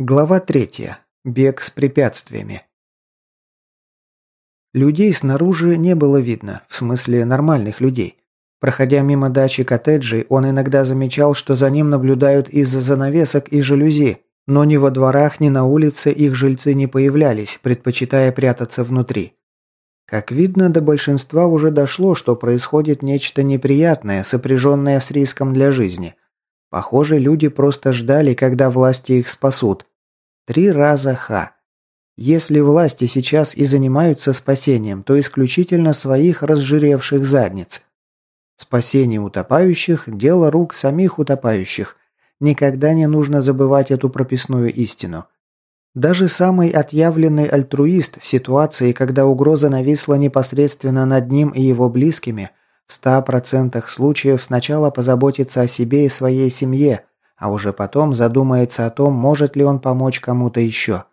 Глава третья. Бег с препятствиями. Людей снаружи не было видно, в смысле нормальных людей. Проходя мимо дачи коттеджей, он иногда замечал, что за ним наблюдают из-за занавесок и жалюзи, но ни во дворах, ни на улице их жильцы не появлялись, предпочитая прятаться внутри. Как видно, до большинства уже дошло, что происходит нечто неприятное, сопряженное с риском для жизни. Похоже, люди просто ждали, когда власти их спасут. Три раза ха. Если власти сейчас и занимаются спасением, то исключительно своих разжиревших задниц. Спасение утопающих – дело рук самих утопающих. Никогда не нужно забывать эту прописную истину. Даже самый отъявленный альтруист в ситуации, когда угроза нависла непосредственно над ним и его близкими, в 100% случаев сначала позаботится о себе и своей семье, а уже потом задумается о том, может ли он помочь кому-то еще.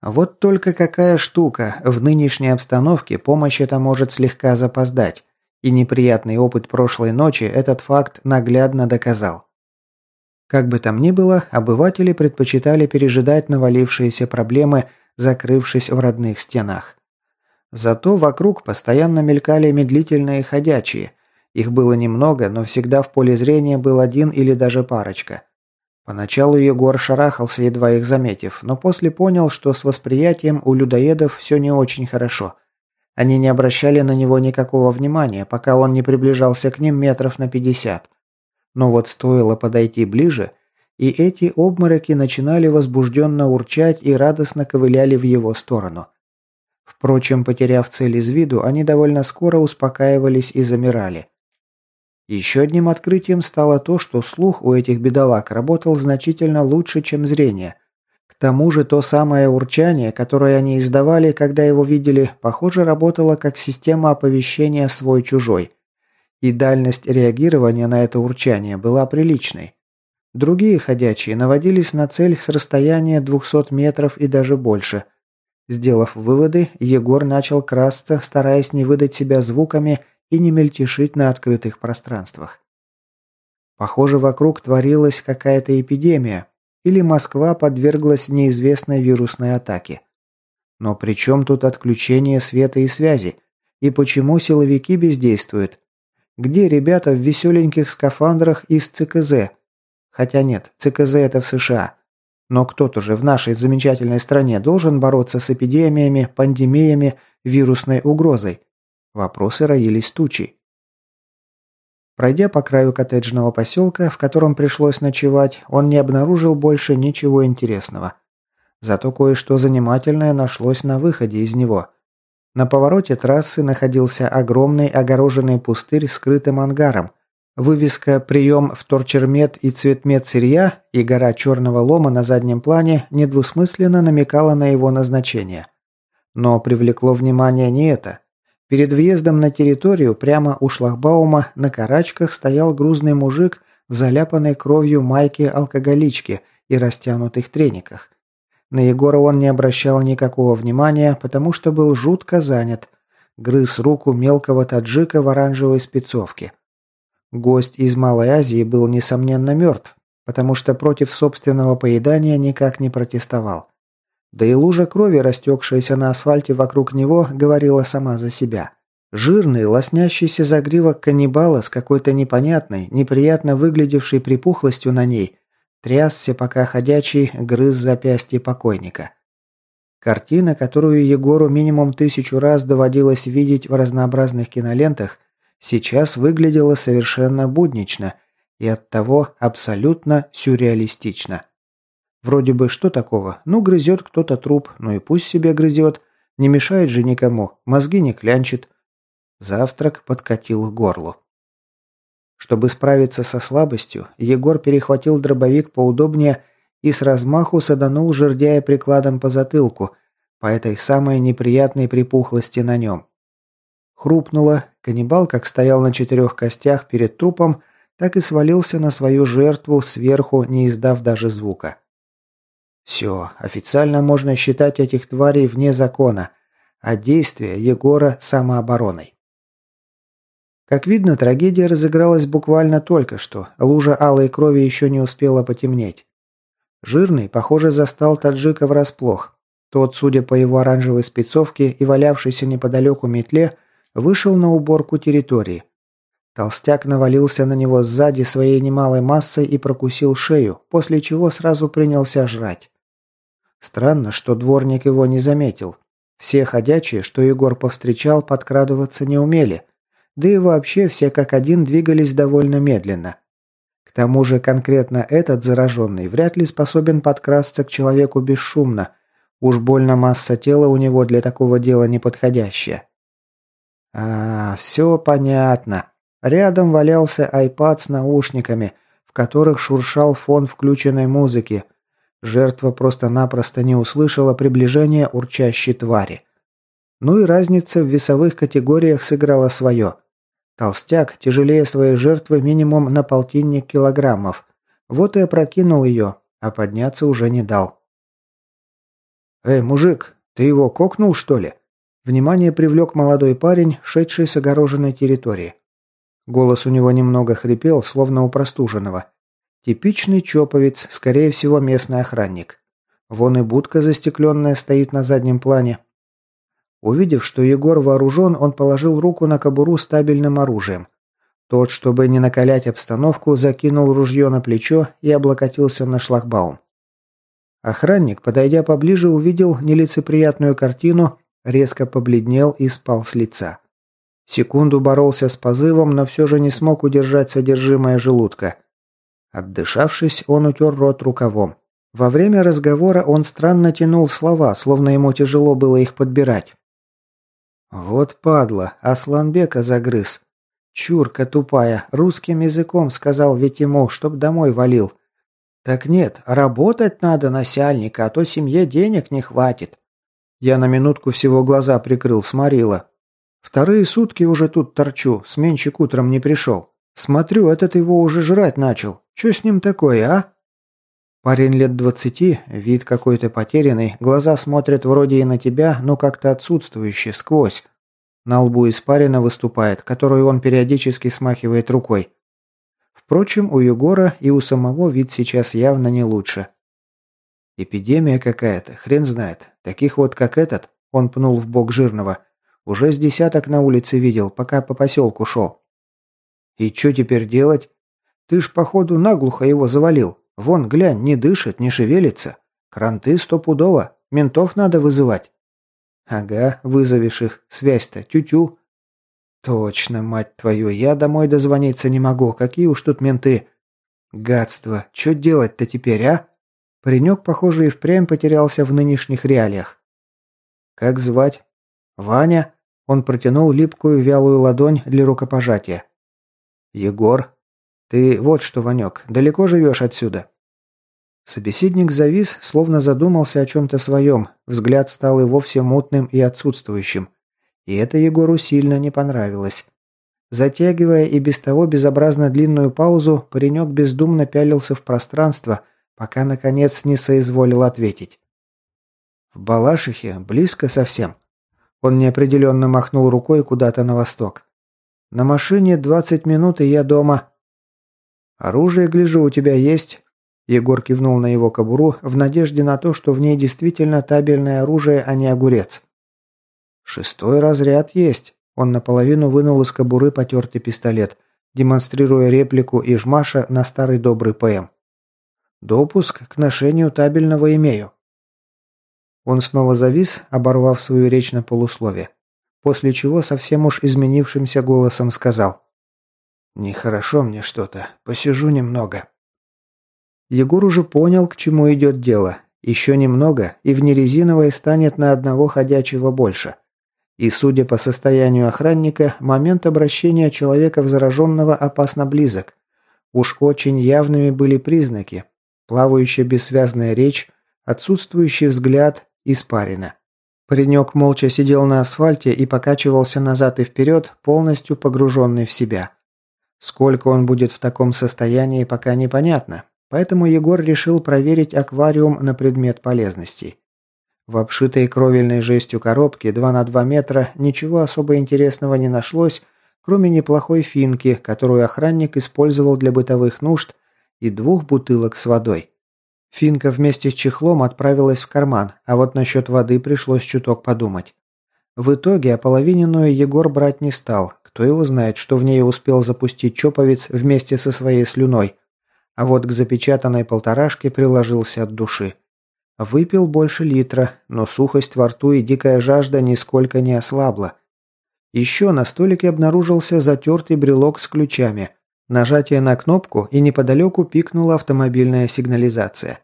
Вот только какая штука, в нынешней обстановке помощь эта может слегка запоздать, и неприятный опыт прошлой ночи этот факт наглядно доказал. Как бы там ни было, обыватели предпочитали пережидать навалившиеся проблемы, закрывшись в родных стенах. Зато вокруг постоянно мелькали медлительные ходячие. Их было немного, но всегда в поле зрения был один или даже парочка. Поначалу Егор шарахался, едва их заметив, но после понял, что с восприятием у людоедов все не очень хорошо. Они не обращали на него никакого внимания, пока он не приближался к ним метров на пятьдесят. Но вот стоило подойти ближе, и эти обмороки начинали возбужденно урчать и радостно ковыляли в его сторону. Впрочем, потеряв цель из виду, они довольно скоро успокаивались и замирали. Еще одним открытием стало то, что слух у этих бедолаг работал значительно лучше, чем зрение. К тому же то самое урчание, которое они издавали, когда его видели, похоже, работало как система оповещения свой-чужой. И дальность реагирования на это урчание была приличной. Другие ходячие наводились на цель с расстояния 200 метров и даже больше. Сделав выводы, Егор начал красться, стараясь не выдать себя звуками и не мельтешить на открытых пространствах. Похоже, вокруг творилась какая-то эпидемия, или Москва подверглась неизвестной вирусной атаке. Но при чем тут отключение света и связи? И почему силовики бездействуют? Где ребята в веселеньких скафандрах из ЦКЗ? Хотя нет, ЦКЗ это в США. Но кто-то же в нашей замечательной стране должен бороться с эпидемиями, пандемиями, вирусной угрозой. Вопросы роились тучи. Пройдя по краю коттеджного поселка, в котором пришлось ночевать, он не обнаружил больше ничего интересного. Зато кое-что занимательное нашлось на выходе из него. На повороте трассы находился огромный огороженный пустырь с ангаром. Вывеска «Прием в торчермет и цветмет сырья» и гора черного лома на заднем плане недвусмысленно намекала на его назначение. Но привлекло внимание не это. Перед въездом на территорию прямо у шлагбаума на карачках стоял грузный мужик в заляпанной кровью майке алкоголички и растянутых трениках. На Егора он не обращал никакого внимания, потому что был жутко занят. Грыз руку мелкого таджика в оранжевой спецовке. Гость из Малой Азии был, несомненно, мертв, потому что против собственного поедания никак не протестовал. Да и лужа крови, растекшаяся на асфальте вокруг него, говорила сама за себя. Жирный, лоснящийся загривок каннибала с какой-то непонятной, неприятно выглядевшей припухлостью на ней, трясся, пока ходячий грыз запястье покойника. Картина, которую Егору минимум тысячу раз доводилось видеть в разнообразных кинолентах, сейчас выглядела совершенно буднично и оттого абсолютно сюрреалистично. Вроде бы что такого? Ну, грызет кто-то труп, ну и пусть себе грызет. Не мешает же никому, мозги не клянчит. Завтрак подкатил к горлу. Чтобы справиться со слабостью, Егор перехватил дробовик поудобнее и с размаху саданул жердяя прикладом по затылку, по этой самой неприятной припухлости на нем. Хрупнуло, каннибал как стоял на четырех костях перед трупом, так и свалился на свою жертву сверху, не издав даже звука. Все, официально можно считать этих тварей вне закона, а действия Егора самообороной. Как видно, трагедия разыгралась буквально только что, лужа алой крови еще не успела потемнеть. Жирный, похоже, застал таджика врасплох. Тот, судя по его оранжевой спецовке и валявшейся неподалеку метле, вышел на уборку территории. Толстяк навалился на него сзади своей немалой массой и прокусил шею, после чего сразу принялся жрать. Странно, что дворник его не заметил. Все ходячие, что Егор повстречал, подкрадываться не умели. Да и вообще все как один двигались довольно медленно. К тому же конкретно этот зараженный вряд ли способен подкрасться к человеку бесшумно. Уж больно масса тела у него для такого дела неподходящая. А, все понятно. Рядом валялся айпад с наушниками, в которых шуршал фон включенной музыки. Жертва просто-напросто не услышала приближения урчащей твари. Ну и разница в весовых категориях сыграла свое. Толстяк тяжелее своей жертвы минимум на полтинник килограммов. Вот и опрокинул ее, а подняться уже не дал. «Эй, мужик, ты его кокнул, что ли?» Внимание привлек молодой парень, шедший с огороженной территории. Голос у него немного хрипел, словно у простуженного. Типичный чоповец, скорее всего, местный охранник. Вон и будка застекленная стоит на заднем плане. Увидев, что Егор вооружен, он положил руку на кобуру с табельным оружием. Тот, чтобы не накалять обстановку, закинул ружье на плечо и облокотился на шлагбаум. Охранник, подойдя поближе, увидел нелицеприятную картину, резко побледнел и спал с лица. Секунду боролся с позывом, но все же не смог удержать содержимое желудка. Отдышавшись, он утер рот рукавом. Во время разговора он странно тянул слова, словно ему тяжело было их подбирать. «Вот падла, Асланбека загрыз. Чурка тупая, русским языком сказал ведь ему, чтоб домой валил. Так нет, работать надо, насяльника, а то семье денег не хватит». Я на минутку всего глаза прикрыл, сморила. Вторые сутки уже тут торчу, сменщик утром не пришел. Смотрю, этот его уже жрать начал. Че с ним такое, а? Парень лет двадцати, вид какой-то потерянный, глаза смотрят вроде и на тебя, но как-то отсутствующие, сквозь. На лбу испарина выступает, которую он периодически смахивает рукой. Впрочем, у Егора и у самого вид сейчас явно не лучше. Эпидемия какая-то, хрен знает. Таких вот, как этот, он пнул в бок жирного – уже с десяток на улице видел, пока по поселку шел. И что теперь делать? Ты ж, походу, наглухо его завалил. Вон, глянь, не дышит, не шевелится. Кранты стопудово. Ментов надо вызывать. Ага, вызовешь их. Связь-то, тю-тю. Точно, мать твою, я домой дозвониться не могу. Какие уж тут менты. Гадство. Что делать-то теперь, а? Паренек, похоже, и впрямь потерялся в нынешних реалиях. Как звать? Ваня? Он протянул липкую вялую ладонь для рукопожатия. «Егор, ты вот что, Ванек, далеко живешь отсюда?» Собеседник завис, словно задумался о чем-то своем, взгляд стал и вовсе мутным и отсутствующим. И это Егору сильно не понравилось. Затягивая и без того безобразно длинную паузу, паренек бездумно пялился в пространство, пока, наконец, не соизволил ответить. «В Балашихе, близко совсем. Он неопределенно махнул рукой куда-то на восток. «На машине 20 минут, и я дома». «Оружие, гляжу, у тебя есть?» Егор кивнул на его кобуру в надежде на то, что в ней действительно табельное оружие, а не огурец. «Шестой разряд есть». Он наполовину вынул из кобуры потертый пистолет, демонстрируя реплику Ижмаша на старый добрый ПМ. «Допуск к ношению табельного имею». Он снова завис, оборвав свою речь на полуслове. После чего совсем уж изменившимся голосом сказал. «Нехорошо мне что-то. Посижу немного». Егор уже понял, к чему идет дело. Еще немного, и в нерезиновой станет на одного ходячего больше. И, судя по состоянию охранника, момент обращения человека в зараженного опасно близок. Уж очень явными были признаки. Плавающая бессвязная речь, отсутствующий взгляд, Испарина. Паренек молча сидел на асфальте и покачивался назад и вперед, полностью погруженный в себя. Сколько он будет в таком состоянии, пока непонятно, поэтому Егор решил проверить аквариум на предмет полезностей. В обшитой кровельной жестью коробке 2 на 2 метра ничего особо интересного не нашлось, кроме неплохой финки, которую охранник использовал для бытовых нужд, и двух бутылок с водой. Финка вместе с чехлом отправилась в карман, а вот насчет воды пришлось чуток подумать. В итоге ополовиненную Егор брать не стал. Кто его знает, что в ней успел запустить чоповец вместе со своей слюной. А вот к запечатанной полторашке приложился от души. Выпил больше литра, но сухость во рту и дикая жажда нисколько не ослабла. Еще на столике обнаружился затертый брелок с ключами. Нажатие на кнопку, и неподалеку пикнула автомобильная сигнализация.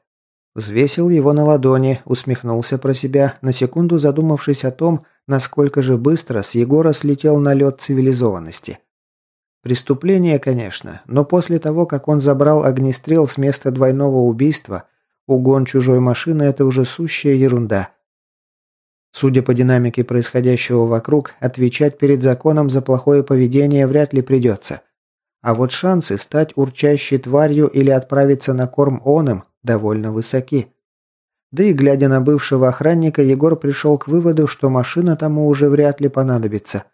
Взвесил его на ладони, усмехнулся про себя, на секунду задумавшись о том, насколько же быстро с Егора слетел налет цивилизованности. Преступление, конечно, но после того, как он забрал огнестрел с места двойного убийства, угон чужой машины – это уже сущая ерунда. Судя по динамике происходящего вокруг, отвечать перед законом за плохое поведение вряд ли придется. А вот шансы стать урчащей тварью или отправиться на корм оным довольно высоки. Да и глядя на бывшего охранника, Егор пришел к выводу, что машина тому уже вряд ли понадобится.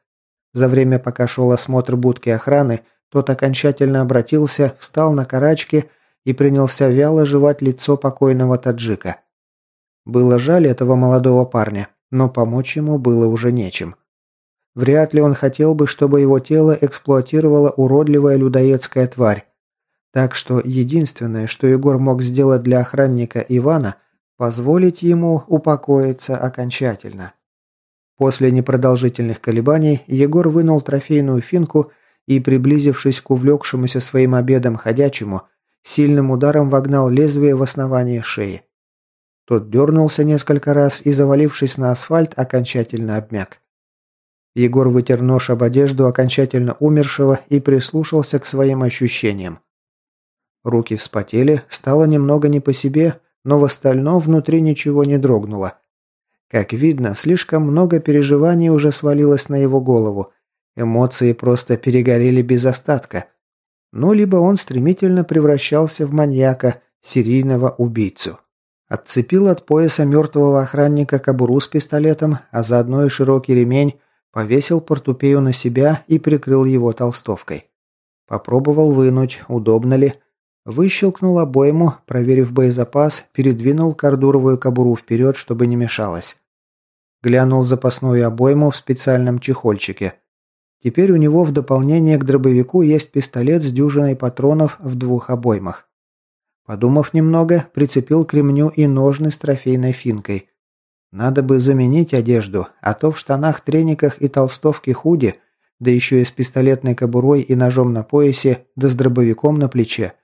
За время, пока шел осмотр будки охраны, тот окончательно обратился, встал на карачки и принялся вяло жевать лицо покойного таджика. Было жаль этого молодого парня, но помочь ему было уже нечем. Вряд ли он хотел бы, чтобы его тело эксплуатировала уродливая людоедская тварь. Так что единственное, что Егор мог сделать для охранника Ивана, позволить ему упокоиться окончательно. После непродолжительных колебаний Егор вынул трофейную финку и, приблизившись к увлекшемуся своим обедом ходячему, сильным ударом вогнал лезвие в основание шеи. Тот дернулся несколько раз и, завалившись на асфальт, окончательно обмяк. Егор вытер нож об одежду окончательно умершего и прислушался к своим ощущениям. Руки вспотели, стало немного не по себе, но в остальном внутри ничего не дрогнуло. Как видно, слишком много переживаний уже свалилось на его голову. Эмоции просто перегорели без остатка. Ну, либо он стремительно превращался в маньяка, серийного убийцу. Отцепил от пояса мертвого охранника кобуру с пистолетом, а заодно и широкий ремень, повесил портупею на себя и прикрыл его толстовкой. Попробовал вынуть, удобно ли. Выщелкнул обойму, проверив боезапас, передвинул кордуровую кобуру вперед, чтобы не мешалось. Глянул запасную обойму в специальном чехольчике. Теперь у него в дополнение к дробовику есть пистолет с дюжиной патронов в двух обоймах. Подумав немного, прицепил к ремню и ножны с трофейной финкой. Надо бы заменить одежду, а то в штанах-трениках и толстовке худи, да еще и с пистолетной кобурой и ножом на поясе, да с дробовиком на плече –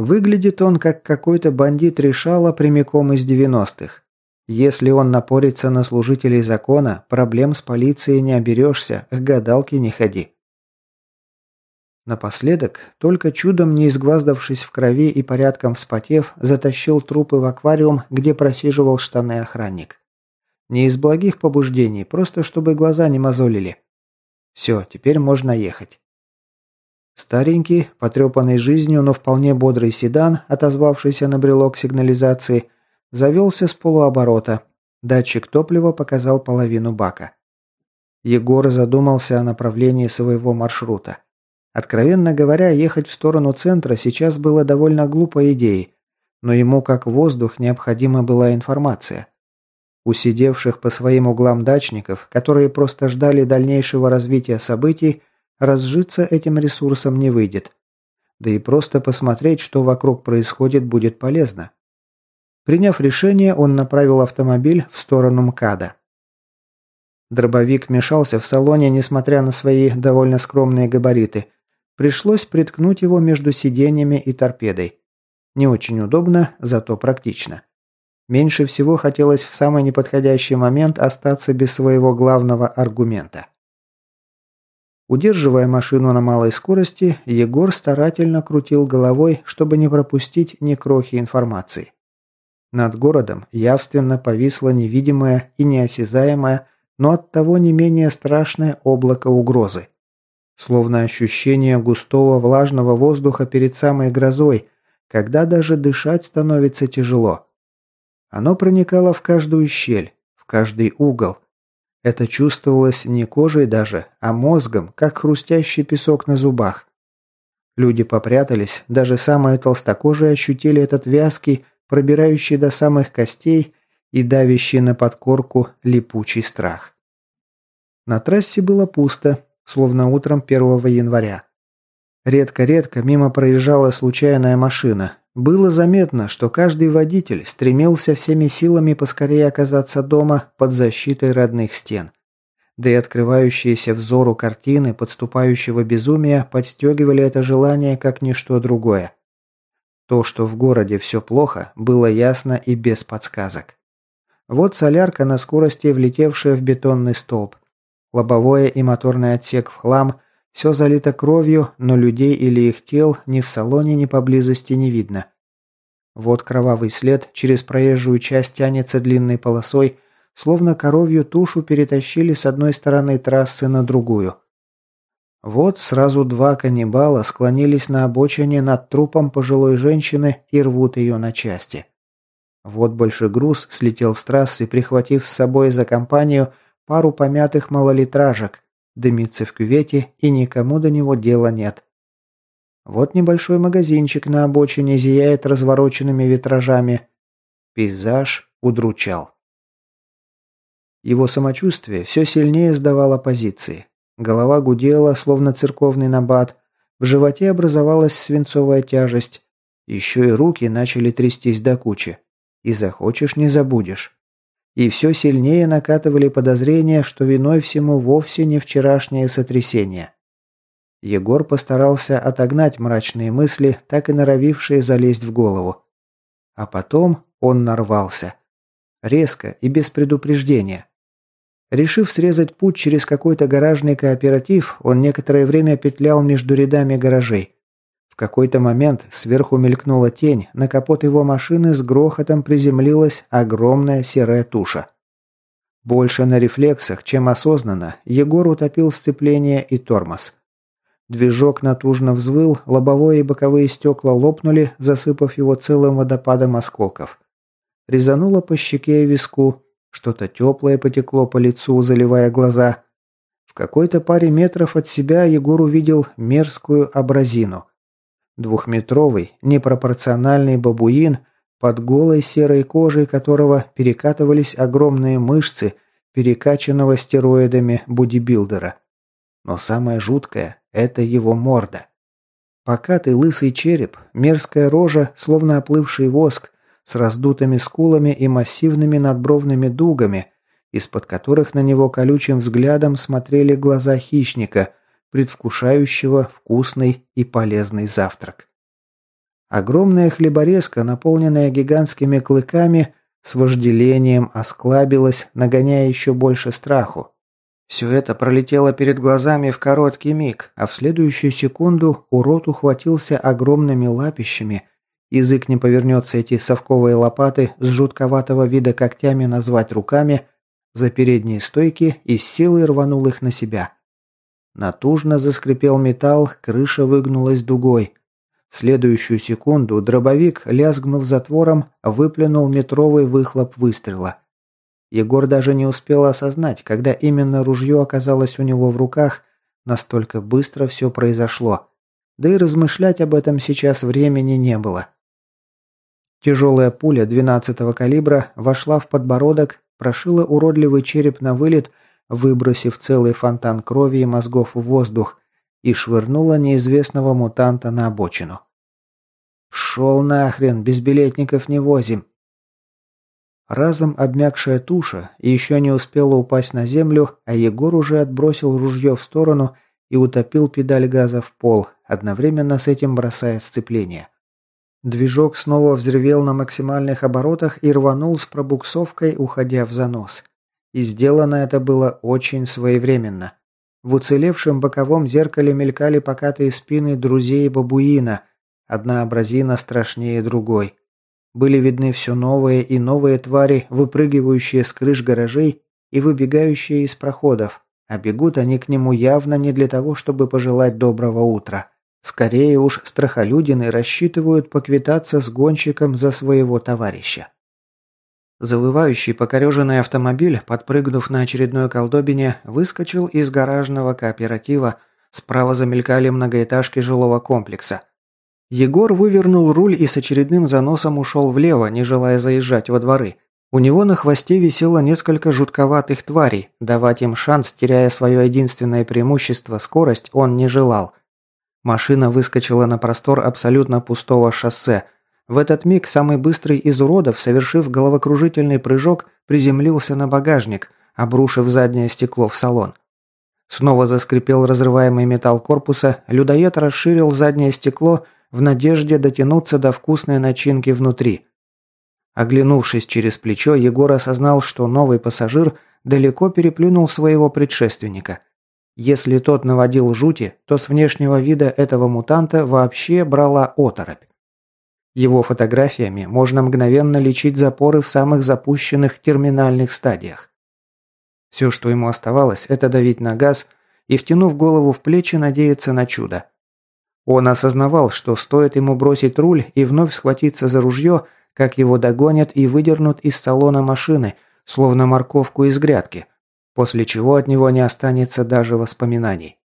Выглядит он как какой-то бандит решала прямиком из 90-х. Если он напорится на служителей закона, проблем с полицией не оберешься, к гадалке не ходи. Напоследок, только чудом не изгваздавшись в крови и порядком вспотев, затащил трупы в аквариум, где просиживал штаны охранник. Не из благих побуждений, просто чтобы глаза не мозолили. Все, теперь можно ехать. Старенький, потрепанный жизнью, но вполне бодрый седан, отозвавшийся на брелок сигнализации, завелся с полуоборота. Датчик топлива показал половину бака. Егор задумался о направлении своего маршрута. Откровенно говоря, ехать в сторону центра сейчас было довольно глупой идеей, но ему как воздух необходима была информация. У сидевших по своим углам дачников, которые просто ждали дальнейшего развития событий, Разжиться этим ресурсом не выйдет. Да и просто посмотреть, что вокруг происходит, будет полезно. Приняв решение, он направил автомобиль в сторону МКАДа. Дробовик мешался в салоне, несмотря на свои довольно скромные габариты. Пришлось приткнуть его между сиденьями и торпедой. Не очень удобно, зато практично. Меньше всего хотелось в самый неподходящий момент остаться без своего главного аргумента. Удерживая машину на малой скорости, Егор старательно крутил головой, чтобы не пропустить ни крохи информации. Над городом явственно повисло невидимое и неосязаемое, но оттого не менее страшное облако угрозы. Словно ощущение густого влажного воздуха перед самой грозой, когда даже дышать становится тяжело. Оно проникало в каждую щель, в каждый угол, это чувствовалось не кожей даже, а мозгом, как хрустящий песок на зубах. Люди попрятались, даже самые толстокожие ощутили этот вязкий, пробирающий до самых костей и давящий на подкорку липучий страх. На трассе было пусто, словно утром 1 января. Редко-редко мимо проезжала случайная машина. Было заметно, что каждый водитель стремился всеми силами поскорее оказаться дома под защитой родных стен. Да и открывающиеся взору картины подступающего безумия подстегивали это желание как ничто другое. То, что в городе все плохо, было ясно и без подсказок. Вот солярка на скорости, влетевшая в бетонный столб. Лобовое и моторный отсек в хлам, все залито кровью, но людей или их тел ни в салоне, ни поблизости не видно. Вот кровавый след через проезжую часть тянется длинной полосой, словно коровью тушу перетащили с одной стороны трассы на другую. Вот сразу два каннибала склонились на обочине над трупом пожилой женщины и рвут ее на части. Вот большой груз слетел с трассы, прихватив с собой за компанию пару помятых малолитражек, дымится в кювете и никому до него дела нет. Вот небольшой магазинчик на обочине зияет развороченными витражами. Пейзаж удручал. Его самочувствие все сильнее сдавало позиции. Голова гудела, словно церковный набат. В животе образовалась свинцовая тяжесть. Еще и руки начали трястись до кучи. И захочешь, не забудешь. И все сильнее накатывали подозрения, что виной всему вовсе не вчерашнее сотрясение. Егор постарался отогнать мрачные мысли, так и норовившие залезть в голову. А потом он нарвался. Резко и без предупреждения. Решив срезать путь через какой-то гаражный кооператив, он некоторое время петлял между рядами гаражей. Какой-то момент сверху мелькнула тень, на капот его машины с грохотом приземлилась огромная серая туша. Больше на рефлексах, чем осознанно, Егор утопил сцепление и тормоз. Движок натужно взвыл, лобовое и боковые стекла лопнули, засыпав его целым водопадом осколков. Резануло по щеке и виску, что-то теплое потекло по лицу, заливая глаза. В какой-то паре метров от себя Егор увидел мерзкую абразину. Двухметровый, непропорциональный бабуин, под голой серой кожей которого перекатывались огромные мышцы перекачанного стероидами бодибилдера. Но самое жуткое – это его морда. Покатый лысый череп, мерзкая рожа, словно оплывший воск, с раздутыми скулами и массивными надбровными дугами, из-под которых на него колючим взглядом смотрели глаза хищника, предвкушающего вкусный и полезный завтрак. Огромная хлеборезка, наполненная гигантскими клыками, с вожделением осклабилась, нагоняя еще больше страху. Все это пролетело перед глазами в короткий миг, а в следующую секунду урод ухватился огромными лапищами Язык не повернется эти совковые лопаты с жутковатого вида когтями назвать руками за передние стойки и с силой рванул их на себя. Натужно заскрипел металл, крыша выгнулась дугой. В следующую секунду дробовик, лязгнув затвором, выплюнул метровый выхлоп выстрела. Егор даже не успел осознать, когда именно ружье оказалось у него в руках, настолько быстро все произошло. Да и размышлять об этом сейчас времени не было. Тяжелая пуля 12-го калибра вошла в подбородок, прошила уродливый череп на вылет, выбросив целый фонтан крови и мозгов в воздух, и швырнула неизвестного мутанта на обочину. «Шел нахрен, без билетников не возим!» Разом обмякшая туша еще не успела упасть на землю, а Егор уже отбросил ружье в сторону и утопил педаль газа в пол, одновременно с этим бросая сцепление. Движок снова взревел на максимальных оборотах и рванул с пробуксовкой, уходя в занос. И сделано это было очень своевременно. В уцелевшем боковом зеркале мелькали покатые спины друзей бабуина, одна абразина страшнее другой. Были видны все новые и новые твари, выпрыгивающие с крыш гаражей и выбегающие из проходов, а бегут они к нему явно не для того, чтобы пожелать доброго утра. Скорее уж страхолюдины рассчитывают поквитаться с гонщиком за своего товарища. Завывающий покореженный автомобиль, подпрыгнув на очередной колдобине, выскочил из гаражного кооператива, справа замелькали многоэтажки жилого комплекса. Егор вывернул руль и с очередным заносом ушел влево, не желая заезжать во дворы. У него на хвосте висело несколько жутковатых тварей. Давать им шанс, теряя свое единственное преимущество – скорость, он не желал. Машина выскочила на простор абсолютно пустого шоссе. В этот миг самый быстрый из уродов, совершив головокружительный прыжок, приземлился на багажник, обрушив заднее стекло в салон. Снова заскрипел разрываемый металл корпуса, людоед расширил заднее стекло в надежде дотянуться до вкусной начинки внутри. Оглянувшись через плечо, Егор осознал, что новый пассажир далеко переплюнул своего предшественника. Если тот наводил жути, то с внешнего вида этого мутанта вообще брала оторопь. Его фотографиями можно мгновенно лечить запоры в самых запущенных терминальных стадиях. Все, что ему оставалось, это давить на газ и, втянув голову в плечи, надеяться на чудо. Он осознавал, что стоит ему бросить руль и вновь схватиться за ружье, как его догонят и выдернут из салона машины, словно морковку из грядки, после чего от него не останется даже воспоминаний.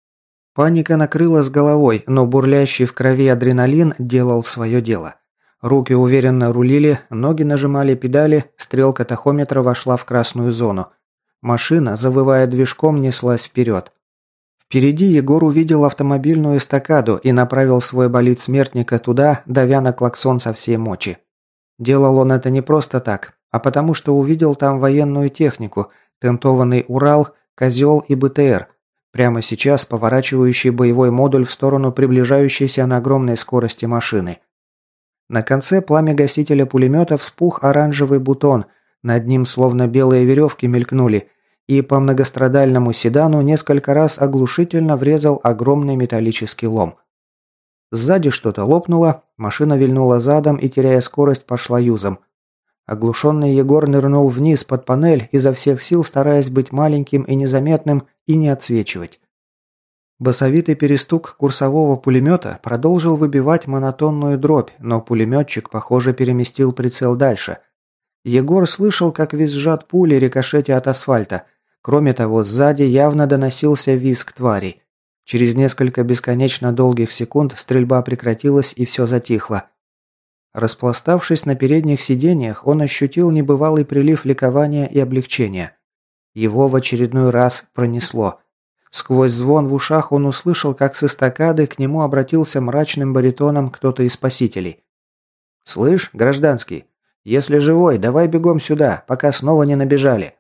Паника накрыла с головой, но бурлящий в крови адреналин делал свое дело. Руки уверенно рулили, ноги нажимали педали, стрелка тахометра вошла в красную зону – Машина, завывая движком, неслась вперед. Впереди Егор увидел автомобильную эстакаду и направил свой болид смертника туда, давя на клаксон со всей мочи. Делал он это не просто так, а потому что увидел там военную технику, тентованный Урал, Козел и БТР, прямо сейчас поворачивающий боевой модуль в сторону приближающейся на огромной скорости машины. На конце пламя гасителя пулемета вспух оранжевый бутон, над ним словно белые веревки мелькнули, и по многострадальному седану несколько раз оглушительно врезал огромный металлический лом. Сзади что-то лопнуло, машина вильнула задом и, теряя скорость, пошла юзом. Оглушенный Егор нырнул вниз под панель, изо всех сил стараясь быть маленьким и незаметным и не отсвечивать. Басовитый перестук курсового пулемета продолжил выбивать монотонную дробь, но пулеметчик, похоже, переместил прицел дальше. Егор слышал, как визжат пули рикошете от асфальта, Кроме того, сзади явно доносился визг тварей. Через несколько бесконечно долгих секунд стрельба прекратилась и все затихло. Распластавшись на передних сиденьях, он ощутил небывалый прилив ликования и облегчения. Его в очередной раз пронесло. Сквозь звон в ушах он услышал, как с эстакады к нему обратился мрачным баритоном кто-то из спасителей. «Слышь, гражданский, если живой, давай бегом сюда, пока снова не набежали».